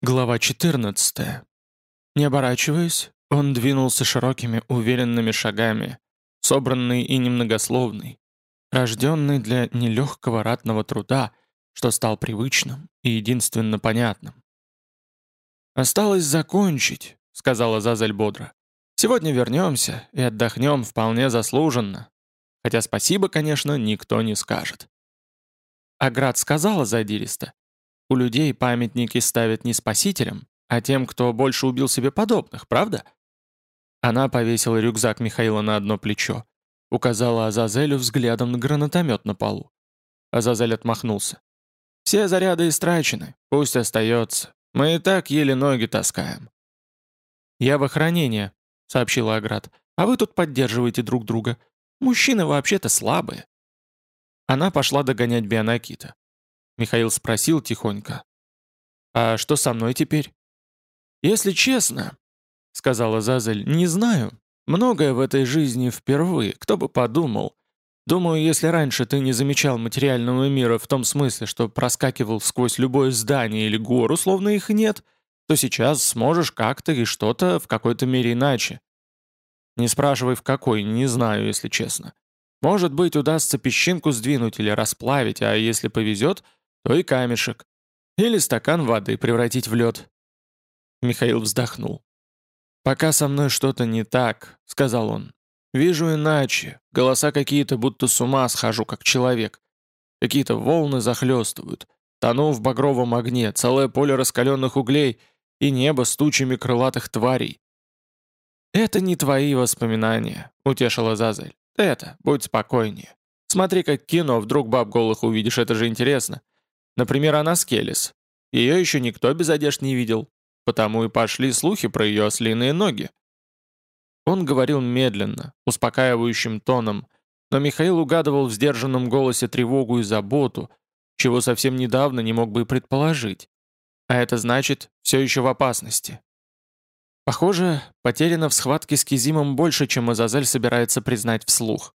Глава 14. Не оборачиваясь, он двинулся широкими, уверенными шагами, собранный и немногословный, рожденный для нелегкого ратного труда, что стал привычным и единственно понятным. «Осталось закончить», — сказала Зазель бодро. «Сегодня вернемся и отдохнем вполне заслуженно. Хотя спасибо, конечно, никто не скажет». Аград сказала задиристо. У людей памятники ставят не спасителям, а тем, кто больше убил себе подобных, правда? Она повесила рюкзак Михаила на одно плечо, указала Азазелю взглядом на гранатомет на полу. Азазель отмахнулся. «Все заряды истрачены, пусть остается. Мы и так еле ноги таскаем». «Я в охранении», — сообщила Аград, «а вы тут поддерживаете друг друга. Мужчины вообще-то слабые». Она пошла догонять Бионакита. Михаил спросил тихонько. «А что со мной теперь?» «Если честно», — сказала Зазель, — «не знаю. Многое в этой жизни впервые, кто бы подумал. Думаю, если раньше ты не замечал материального мира в том смысле, что проскакивал сквозь любое здание или гору, словно их нет, то сейчас сможешь как-то и что-то в какой-то мере иначе. Не спрашивай в какой, не знаю, если честно. Может быть, удастся песчинку сдвинуть или расплавить, а если повезет — то и камешек. Или стакан воды превратить в лед. Михаил вздохнул. «Пока со мной что-то не так», — сказал он. «Вижу иначе. Голоса какие-то, будто с ума схожу, как человек. Какие-то волны захлестывают. Тону в багровом огне, целое поле раскаленных углей и небо с тучами крылатых тварей. «Это не твои воспоминания», — утешила Зазель. «Это, будь спокойнее. Смотри, как кино, вдруг баб голых увидишь, это же интересно. Например, она Скелес. Ее еще никто без одежд не видел, потому и пошли слухи про ее ослиные ноги. Он говорил медленно, успокаивающим тоном, но Михаил угадывал в сдержанном голосе тревогу и заботу, чего совсем недавно не мог бы и предположить. А это значит, все еще в опасности. Похоже, потеряно в схватке с Кизимом больше, чем Азазель собирается признать вслух.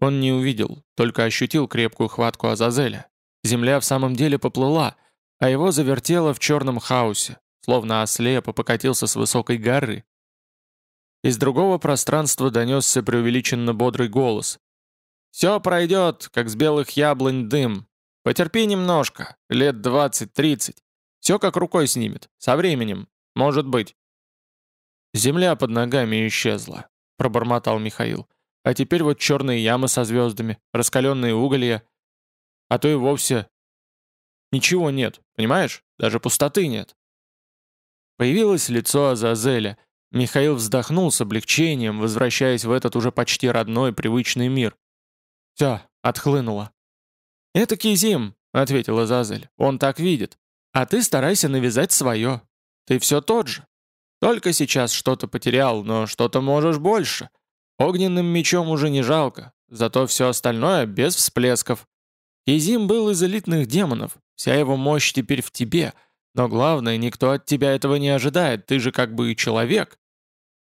Он не увидел, только ощутил крепкую хватку Азазеля. Земля в самом деле поплыла, а его завертело в черном хаосе, словно ослепо покатился с высокой горы. Из другого пространства донесся преувеличенно бодрый голос. «Все пройдет, как с белых яблонь дым. Потерпи немножко, лет двадцать-тридцать. Все как рукой снимет, со временем, может быть». «Земля под ногами исчезла», — пробормотал Михаил. «А теперь вот черные ямы со звездами, раскаленные уголья а то и вовсе ничего нет, понимаешь? Даже пустоты нет. Появилось лицо Азазеля. Михаил вздохнул с облегчением, возвращаясь в этот уже почти родной, привычный мир. Все, отхлынуло. «Это Кизим», — ответил Азазель. «Он так видит. А ты старайся навязать свое. Ты все тот же. Только сейчас что-то потерял, но что-то можешь больше. Огненным мечом уже не жалко, зато все остальное без всплесков. Изим был из элитных демонов, вся его мощь теперь в тебе, но главное, никто от тебя этого не ожидает, ты же как бы и человек».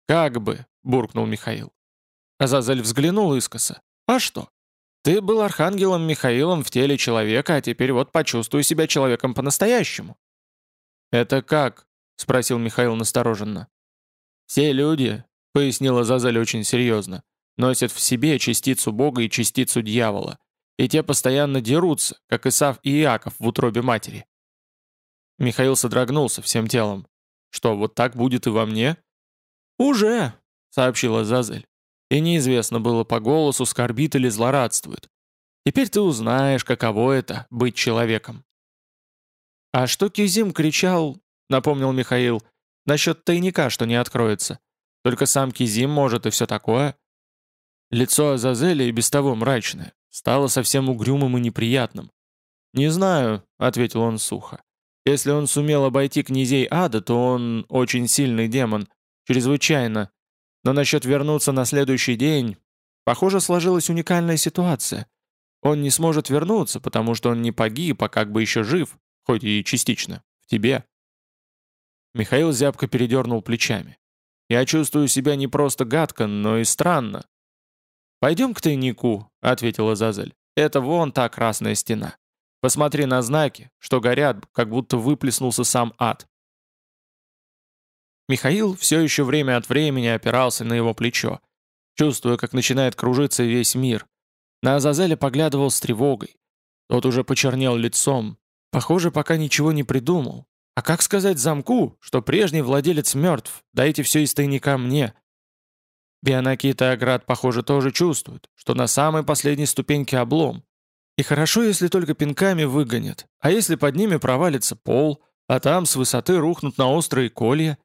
«Как бы», — буркнул Михаил. Азазель взглянул искоса. «А что? Ты был архангелом Михаилом в теле человека, а теперь вот почувствуй себя человеком по-настоящему». «Это как?» — спросил Михаил настороженно. «Все люди», — пояснила Азазель очень серьезно, «носят в себе частицу Бога и частицу дьявола и те постоянно дерутся, как Исав и Иаков в утробе матери. Михаил содрогнулся всем телом. «Что, вот так будет и во мне?» «Уже», — сообщила Зазель. И неизвестно было, по голосу скорбит или злорадствует. «Теперь ты узнаешь, каково это — быть человеком». «А что Кизим кричал?» — напомнил Михаил. «Насчет тайника, что не откроется. Только сам Кизим может и все такое». Лицо Азазеля и без того мрачное стало совсем угрюмым и неприятным. «Не знаю», — ответил он сухо. «Если он сумел обойти князей ада, то он очень сильный демон, чрезвычайно. Но насчет вернуться на следующий день... Похоже, сложилась уникальная ситуация. Он не сможет вернуться, потому что он не погиб, а как бы еще жив, хоть и частично, в тебе». Михаил зябко передернул плечами. «Я чувствую себя не просто гадко, но и странно. «Пойдем к тайнику», — ответила Зазель. «Это вон та красная стена. Посмотри на знаки, что горят, как будто выплеснулся сам ад. Михаил все еще время от времени опирался на его плечо, чувствуя, как начинает кружиться весь мир. На Азазеля поглядывал с тревогой. Тот уже почернел лицом. Похоже, пока ничего не придумал. А как сказать замку, что прежний владелец мертв, дайте все из тайника мне? Бионакит и Аград, похоже, тоже чувствуют, что на самой последней ступеньке облом. И хорошо, если только пинками выгонят, а если под ними провалится пол, а там с высоты рухнут на острые колья.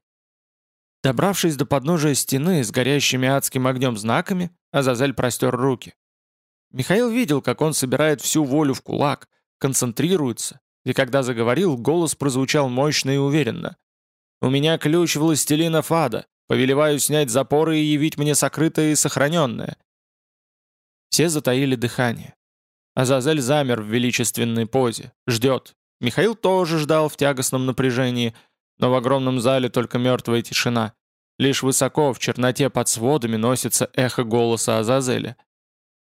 Добравшись до подножия стены с горящими адским огнем знаками, Азазель простер руки. Михаил видел, как он собирает всю волю в кулак, концентрируется, и когда заговорил, голос прозвучал мощно и уверенно. «У меня ключ властелина Фада. Повелеваю снять запоры и явить мне сокрытое и сохраненное». Все затаили дыхание. Азазель замер в величественной позе. Ждет. Михаил тоже ждал в тягостном напряжении, но в огромном зале только мертвая тишина. Лишь высоко, в черноте под сводами, носится эхо голоса Азазеля.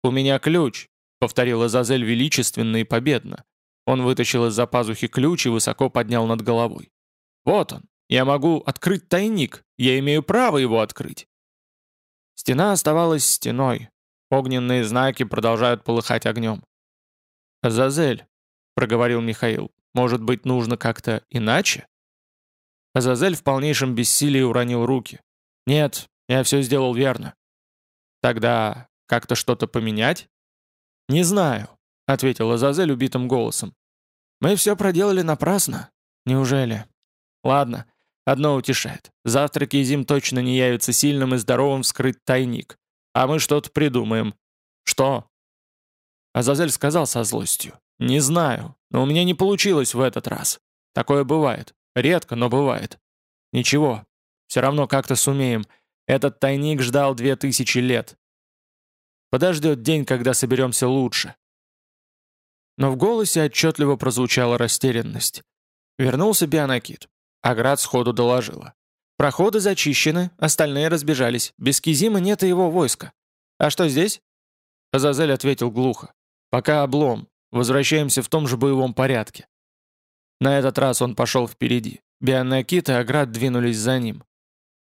«У меня ключ», — повторил Азазель величественно и победно. Он вытащил из-за пазухи ключ и высоко поднял над головой. «Вот он! Я могу открыть тайник! Я имею право его открыть!» Стена оставалась стеной. Огненные знаки продолжают полыхать огнем. «Азазель», — проговорил Михаил, — «может быть, нужно как-то иначе?» Азазель в полнейшем бессилии уронил руки. «Нет, я все сделал верно». «Тогда как-то что-то поменять?» «Не знаю. — ответил Азазель убитым голосом. «Мы все проделали напрасно. Неужели? Ладно, одно утешает. Завтра Кизим точно не явится сильным и здоровым вскрыть тайник. А мы что-то придумаем. Что?» Азазель сказал со злостью. «Не знаю, но у меня не получилось в этот раз. Такое бывает. Редко, но бывает. Ничего, все равно как-то сумеем. Этот тайник ждал две тысячи лет. Подождет день, когда соберемся лучше. Но в голосе отчетливо прозвучала растерянность. Вернулся Бионакит. Аград сходу доложила. Проходы зачищены, остальные разбежались. Без Кизима нет и его войска. А что здесь? Азазель ответил глухо. Пока облом. Возвращаемся в том же боевом порядке. На этот раз он пошел впереди. Бионакит и Аград двинулись за ним.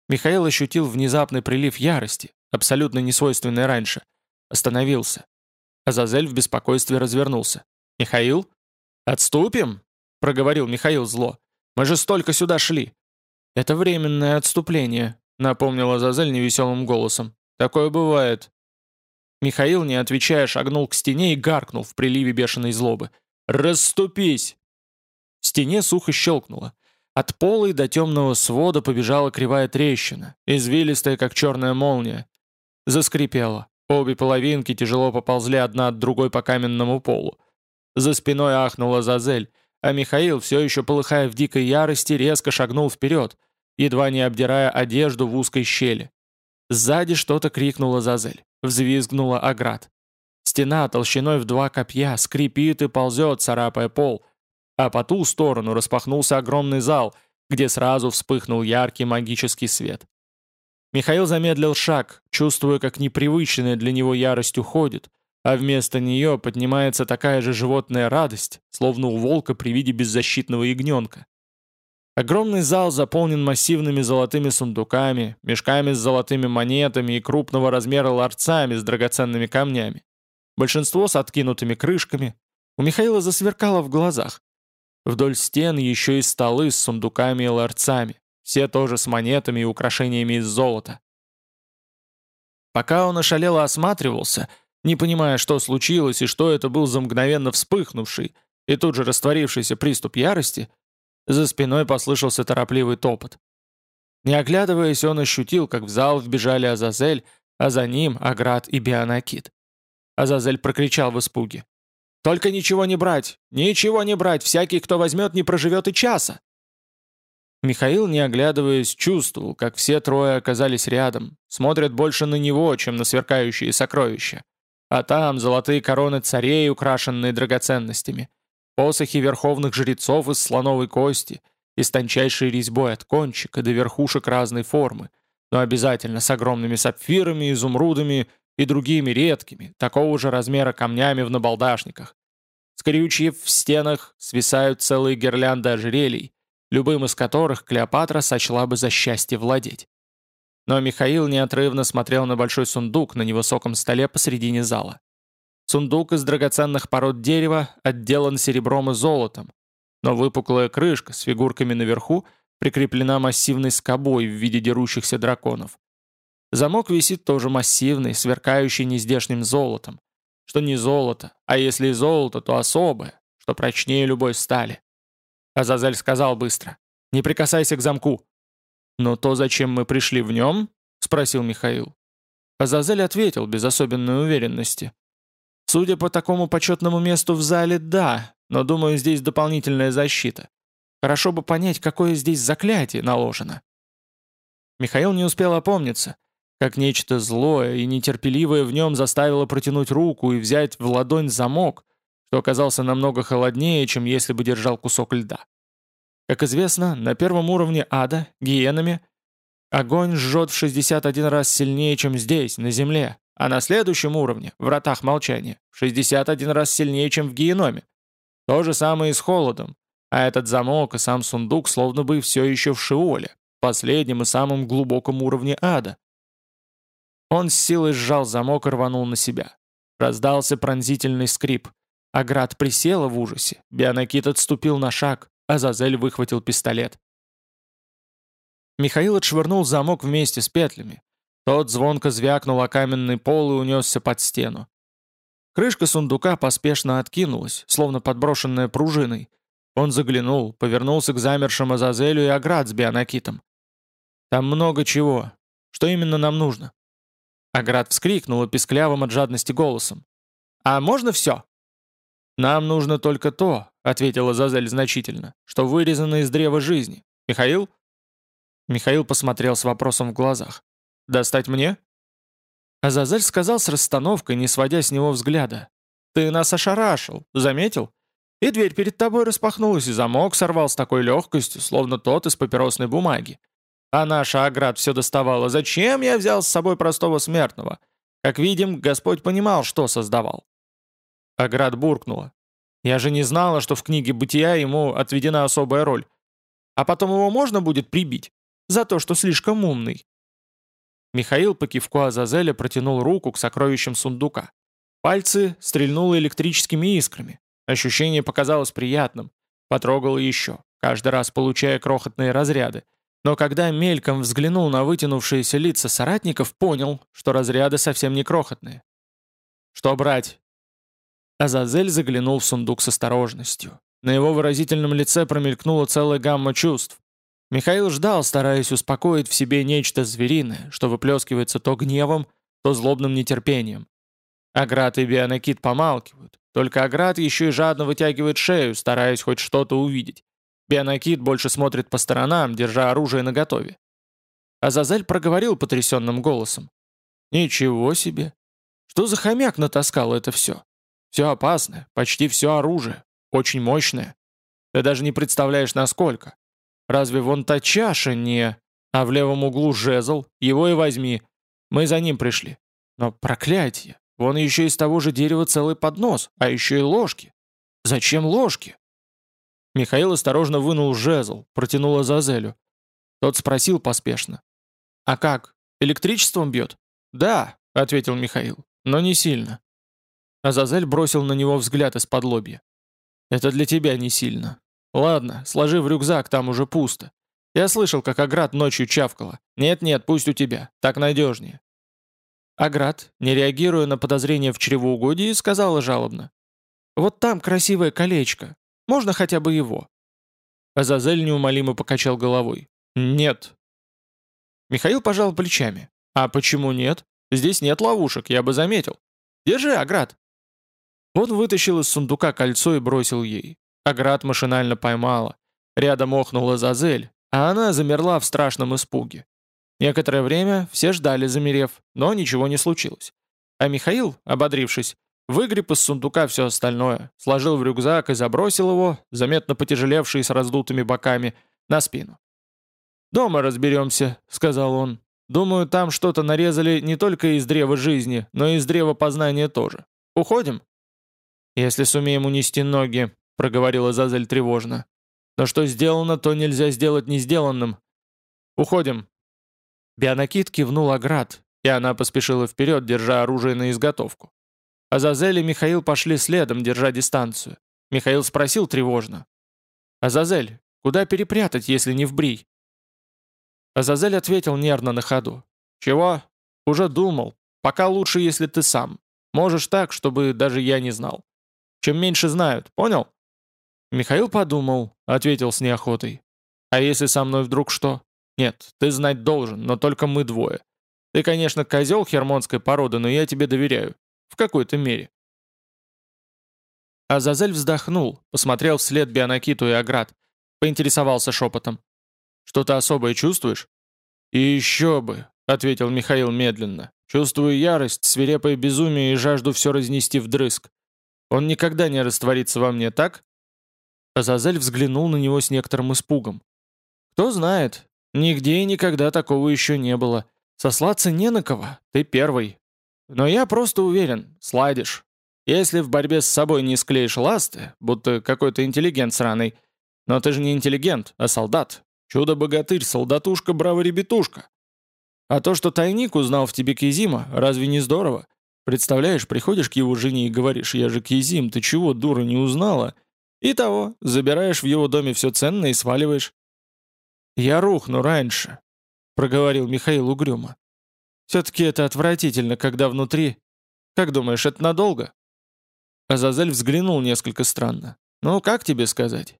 Михаил ощутил внезапный прилив ярости, абсолютно несвойственный раньше. Остановился. Азазель в беспокойстве развернулся. «Михаил?» «Отступим?» — проговорил Михаил зло. «Мы же столько сюда шли!» «Это временное отступление», — напомнила Зазель невеселым голосом. «Такое бывает». Михаил, не отвечая, шагнул к стене и гаркнул в приливе бешеной злобы. «Расступись!» В стене сухо щелкнуло. От пола до темного свода побежала кривая трещина, извилистая, как черная молния. Заскрипело. Обе половинки тяжело поползли одна от другой по каменному полу. За спиной ахнула Зазель, а Михаил, все еще полыхая в дикой ярости, резко шагнул вперед, едва не обдирая одежду в узкой щели. Сзади что-то крикнула Зазель, взвизгнула Аград. Стена толщиной в два копья скрипит и ползет, царапая пол, а по ту сторону распахнулся огромный зал, где сразу вспыхнул яркий магический свет. Михаил замедлил шаг, чувствуя, как непривычная для него ярость уходит, а вместо нее поднимается такая же животная радость, словно у волка при виде беззащитного ягненка. Огромный зал заполнен массивными золотыми сундуками, мешками с золотыми монетами и крупного размера ларцами с драгоценными камнями. Большинство с откинутыми крышками. У Михаила засверкало в глазах. Вдоль стен еще и столы с сундуками и ларцами, все тоже с монетами и украшениями из золота. Пока он ошалело осматривался — не понимая, что случилось и что это был за мгновенно вспыхнувший и тут же растворившийся приступ ярости, за спиной послышался торопливый топот. Не оглядываясь, он ощутил, как в зал вбежали Азазель, а за ним Аград и Бионакит. Азазель прокричал в испуге. «Только ничего не брать! Ничего не брать! Всякий, кто возьмет, не проживет и часа!» Михаил, не оглядываясь, чувствовал, как все трое оказались рядом, смотрят больше на него, чем на сверкающие сокровища. А там золотые короны царей, украшенные драгоценностями, посохи верховных жрецов из слоновой кости, из тончайшей резьбой от кончика до верхушек разной формы, но обязательно с огромными сапфирами, изумрудами и другими редкими, такого же размера камнями в набалдашниках. С в стенах свисают целые гирлянды ожерелий, любым из которых Клеопатра сочла бы за счастье владеть. Но Михаил неотрывно смотрел на большой сундук на невысоком столе посредине зала. Сундук из драгоценных пород дерева отделан серебром и золотом, но выпуклая крышка с фигурками наверху прикреплена массивной скобой в виде дерущихся драконов. Замок висит тоже массивный, сверкающий нездешним золотом. Что не золото, а если и золото, то особое, что прочнее любой стали. Азазель сказал быстро. «Не прикасайся к замку». «Но то, зачем мы пришли в нем?» — спросил Михаил. Азазель ответил без особенной уверенности. «Судя по такому почетному месту в зале, да, но думаю, здесь дополнительная защита. Хорошо бы понять, какое здесь заклятие наложено». Михаил не успел опомниться, как нечто злое и нетерпеливое в нем заставило протянуть руку и взять в ладонь замок, что оказался намного холоднее, чем если бы держал кусок льда. Как известно, на первом уровне ада, гиенами, огонь жжет в 61 раз сильнее, чем здесь, на земле, а на следующем уровне, в вратах молчания, в 61 раз сильнее, чем в геноме. То же самое и с холодом, а этот замок и сам сундук словно бы все еще в Шиоле, последнем и самом глубоком уровне ада. Он с силой сжал замок и рванул на себя. Раздался пронзительный скрип — Аград присела в ужасе, Бионакит отступил на шаг, а Зазель выхватил пистолет. Михаил отшвырнул замок вместе с петлями. Тот звонко звякнул о каменный пол и унесся под стену. Крышка сундука поспешно откинулась, словно подброшенная пружиной. Он заглянул, повернулся к замершим Азазелю и Аград с Бионакитом. «Там много чего. Что именно нам нужно?» Аград вскрикнула писклявым от жадности голосом. «А можно все?» «Нам нужно только то», — ответила Зазель значительно, «что вырезано из древа жизни. Михаил?» Михаил посмотрел с вопросом в глазах. «Достать мне?» Азазель сказал с расстановкой, не сводя с него взгляда. «Ты нас ошарашил, заметил? И дверь перед тобой распахнулась, и замок сорвал с такой легкостью, словно тот из папиросной бумаги. А наша Аград все доставала. Зачем я взял с собой простого смертного? Как видим, Господь понимал, что создавал. Аград буркнула. «Я же не знала, что в книге «Бытия» ему отведена особая роль. А потом его можно будет прибить? За то, что слишком умный». Михаил по кивку Азазеля протянул руку к сокровищам сундука. Пальцы стрельнуло электрическими искрами. Ощущение показалось приятным. Потрогал еще, каждый раз получая крохотные разряды. Но когда мельком взглянул на вытянувшиеся лица соратников, понял, что разряды совсем не крохотные. «Что брать?» Азазель заглянул в сундук с осторожностью. На его выразительном лице промелькнула целая гамма чувств. Михаил ждал, стараясь успокоить в себе нечто звериное, что выплескивается то гневом, то злобным нетерпением. Аград и Бионакит помалкивают. Только Аград еще и жадно вытягивает шею, стараясь хоть что-то увидеть. Бионакит больше смотрит по сторонам, держа оружие наготове. Азазель проговорил потрясенным голосом. «Ничего себе! Что за хомяк натаскал это все? Все опасное, почти все оружие, очень мощное. Ты даже не представляешь, насколько. Разве вон та чаша не... А в левом углу жезл, его и возьми. Мы за ним пришли. Но проклятие, вон еще из того же дерева целый поднос, а еще и ложки. Зачем ложки? Михаил осторожно вынул жезл, протянул Азазелю. Тот спросил поспешно. «А как, электричеством бьет?» «Да», — ответил Михаил, — «но не сильно. Азазель бросил на него взгляд из-под лобья. «Это для тебя не сильно. Ладно, сложи в рюкзак, там уже пусто. Я слышал, как Аград ночью чавкала. Нет-нет, пусть у тебя, так надежнее». Аград, не реагируя на подозрения в чревоугодии, сказала жалобно. «Вот там красивое колечко. Можно хотя бы его?» Азазель неумолимо покачал головой. «Нет». Михаил пожал плечами. «А почему нет? Здесь нет ловушек, я бы заметил. Держи, Аград». Он вытащил из сундука кольцо и бросил ей. Аград машинально поймала. Рядом охнула Зазель, а она замерла в страшном испуге. Некоторое время все ждали, замерев, но ничего не случилось. А Михаил, ободрившись, выгреб из сундука все остальное, сложил в рюкзак и забросил его, заметно потяжелевший с раздутыми боками, на спину. «Дома разберемся», — сказал он. «Думаю, там что-то нарезали не только из древа жизни, но и из древа познания тоже. Уходим?» «Если сумеем унести ноги», — проговорила Зазель тревожно. Но что сделано, то нельзя сделать не сделанным. Уходим». Бионакит кивнул Аград, и она поспешила вперед, держа оружие на изготовку. Азазель и Михаил пошли следом, держа дистанцию. Михаил спросил тревожно. «Азазель, куда перепрятать, если не в Брий?» Азазель ответил нервно на ходу. «Чего? Уже думал. Пока лучше, если ты сам. Можешь так, чтобы даже я не знал. Чем меньше знают, понял?» Михаил подумал, ответил с неохотой. «А если со мной вдруг что? Нет, ты знать должен, но только мы двое. Ты, конечно, козел хермонской породы, но я тебе доверяю. В какой-то мере». Азазель вздохнул, посмотрел вслед Бионакиту и Аград, поинтересовался шепотом. «Что-то особое чувствуешь?» «И еще бы», — ответил Михаил медленно. «Чувствую ярость, свирепое безумие и жажду все разнести вдрызг. Он никогда не растворится во мне, так?» Азазель взглянул на него с некоторым испугом. «Кто знает, нигде и никогда такого еще не было. Сослаться не на кого, ты первый. Но я просто уверен, сладишь. Если в борьбе с собой не склеишь ласты, будто какой-то интеллигент сраный, но ты же не интеллигент, а солдат. Чудо-богатырь, солдатушка, браво-ребятушка. А то, что тайник узнал в тебе Кизима, разве не здорово? Представляешь, приходишь к его жене и говоришь, я же Кизим, ты чего, дура, не узнала? И того, забираешь в его доме все ценное и сваливаешь. Я рухну раньше, проговорил Михаил угрюмо. Все-таки это отвратительно, когда внутри... Как думаешь, это надолго? Азазель взглянул несколько странно. «Ну, как тебе сказать?»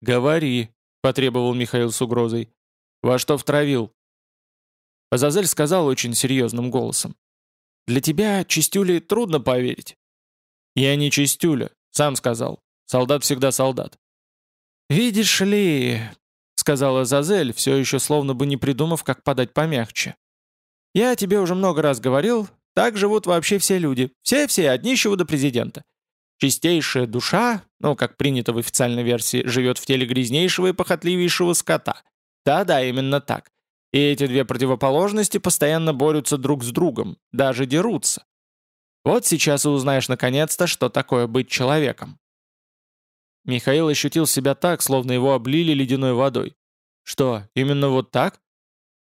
«Говори», — потребовал Михаил с угрозой. «Во что втравил?» Азазель сказал очень серьезным голосом. «Для тебя, Чистюли, трудно поверить». «Я не Чистюля, сам сказал. Солдат всегда солдат». «Видишь ли», — сказала Азазель, все еще словно бы не придумав, как подать помягче. «Я тебе уже много раз говорил, так живут вообще все люди. Все-все, от нищего до президента. Чистейшая душа, ну, как принято в официальной версии, живет в теле грязнейшего и похотливейшего скота. Да-да, именно так. И эти две противоположности постоянно борются друг с другом, даже дерутся. Вот сейчас и узнаешь наконец-то, что такое быть человеком. Михаил ощутил себя так, словно его облили ледяной водой. «Что, именно вот так?»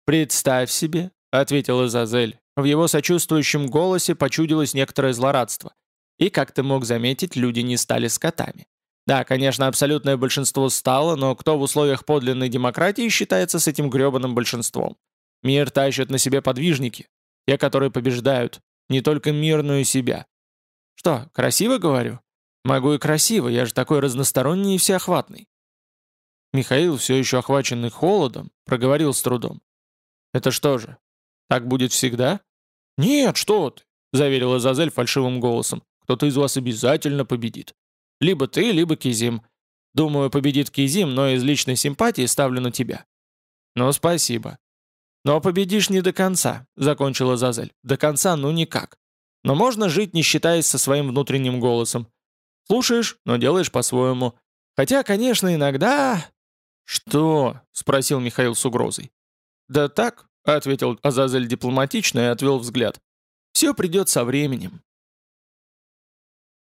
«Представь себе», — ответил Изазель. В его сочувствующем голосе почудилось некоторое злорадство. И, как ты мог заметить, люди не стали скотами. Да, конечно, абсолютное большинство стало, но кто в условиях подлинной демократии считается с этим гребаным большинством? Мир тащат на себе подвижники, те, которые побеждают, не только мирную себя. Что, красиво говорю? Могу и красиво, я же такой разносторонний и всеохватный. Михаил, все еще охваченный холодом, проговорил с трудом. «Это что же, так будет всегда?» «Нет, что ты!» — заверила Зазель фальшивым голосом кто-то из вас обязательно победит. Либо ты, либо Кизим. Думаю, победит Кизим, но из личной симпатии ставлю на тебя». «Ну, спасибо». «Но победишь не до конца», — закончила Зазель. «До конца ну никак. Но можно жить, не считаясь со своим внутренним голосом. Слушаешь, но делаешь по-своему. Хотя, конечно, иногда...» «Что?» — спросил Михаил с угрозой. «Да так», — ответил Азазель дипломатично и отвел взгляд. «Все придет со временем.